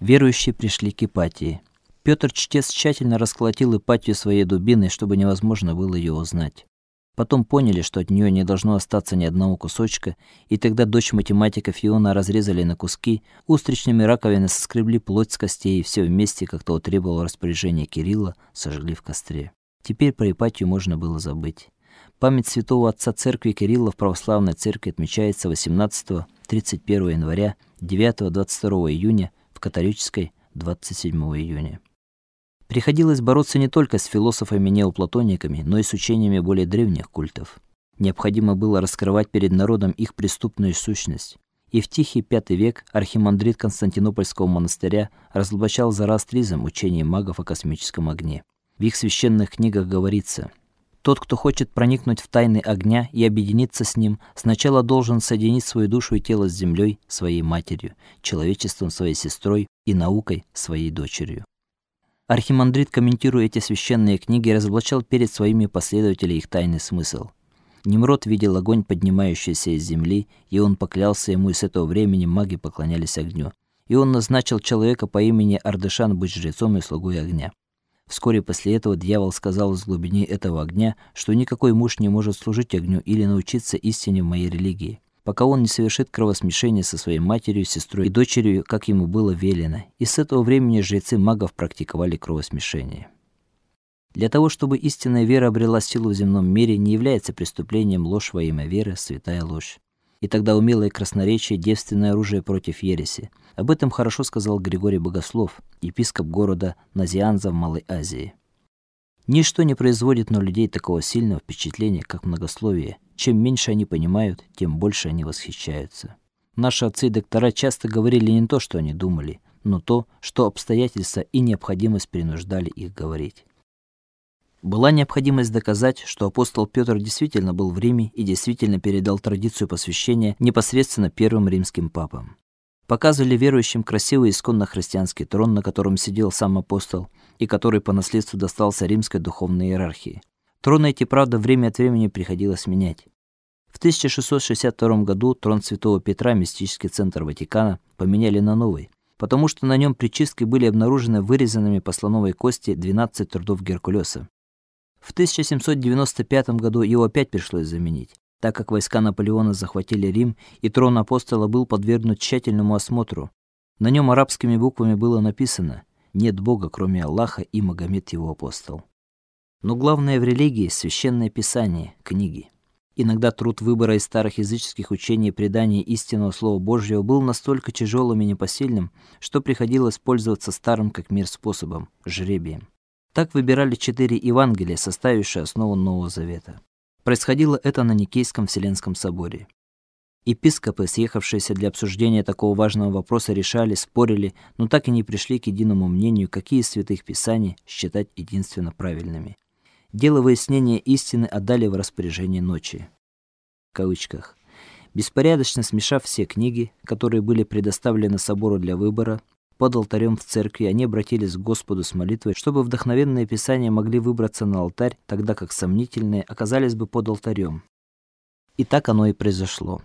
Верующие пришли к Ипатии. Петр Чтец тщательно расколотил Ипатию своей дубиной, чтобы невозможно было ее узнать. Потом поняли, что от нее не должно остаться ни одного кусочка, и тогда дочь математика Фиона разрезали на куски, устричными раковины соскребли плоть с костей и все вместе, как то требовало распоряжение Кирилла, сожгли в костре. Теперь про Ипатию можно было забыть. Память святого отца церкви Кирилла в православной церкви отмечается 18-31 января, 9-22 июня, католической 27 июня. Приходилось бороться не только с философами-неоплатониками, но и с учениями более древних культов. Необходимо было раскрывать перед народом их преступную сущность. И в тихий V век архимандрит Константинопольского монастыря разоблачал зороастризм учение магов о космическом огне. В их священных книгах говорится: тот, кто хочет проникнуть в тайны огня и объединиться с ним, сначала должен соединить свою душу и тело с землей, своей матерью, человечеством своей сестрой и наукой своей дочерью. Архимандрит, комментируя эти священные книги, разоблачал перед своими последователями их тайный смысл. Немрод видел огонь, поднимающийся из земли, и он поклялся ему, и с этого времени маги поклонялись огню. И он назначил человека по имени Ардышан быть жрецом и слугой огня. Вскоре после этого дьявол сказал из глубины этого огня, что никакой муж не может служить огню или научиться истине в моей религии пока он не совершит кровосмешение со своей матерью, сестрой и дочерью, как ему было велено. И с этого времени жрецы магов практиковали кровосмешение. Для того, чтобы истинная вера обрела силу в земном мире, не является преступлением ложь во имя веры, святая ложь. И тогда умелое красноречие девственное оружие против ереси. Об этом хорошо сказал Григорий Богослов, епископ города Назианза в Малой Азии. Ничто не производит на людей такого сильного впечатления, как многословие. Чем меньше они понимают, тем больше они восхищаются. Наши отцы и доктора часто говорили не то, что они думали, но то, что обстоятельства и необходимость принуждали их говорить. Была необходимость доказать, что апостол Петр действительно был в Риме и действительно передал традицию посвящения непосредственно первым римским папам показывали верующим красивый исконно христианский трон, на котором сидел сам апостол и который по наследству достался римской духовной иерархии. Троны эти, правда, время от времени приходилось менять. В 1662 году трон Святого Петра, мистический центр Ватикана, поменяли на новый, потому что на нем при чистке были обнаружены вырезанными по слоновой кости 12 трудов Геркулеса. В 1795 году его опять пришлось заменить так как войска Наполеона захватили Рим, и трон апостола был подвергнут тщательному осмотру. На нем арабскими буквами было написано: "Нет бога, кроме Аллаха, и Магомед его апостол". Но главное в религии священное писание, книги. Иногда труд выбора из старых языческих учений и предания истинного слова Божьего был настолько тяжелым и непосильным, что приходилось пользоваться старым как мир способом жребием. Так выбирали четыре Евангелия, составившие основу Нового Завета. Происходило это на Никейском Вселенском соборе. Епископы, съехавшиеся для обсуждения такого важного вопроса, решали, спорили, но так и не пришли к единому мнению, какие из святых писаний считать единственно правильными. Дело выяснения истины отдали в распоряжение ночи. В кавычках. Беспорядочно смешав все книги, которые были предоставлены собору для выбора, под алтарем в церкви они обратились к Господу с молитвой, чтобы вдохновенные писания могли выбраться на алтарь, тогда как сомнительные оказались бы под алтарем. И так оно и произошло.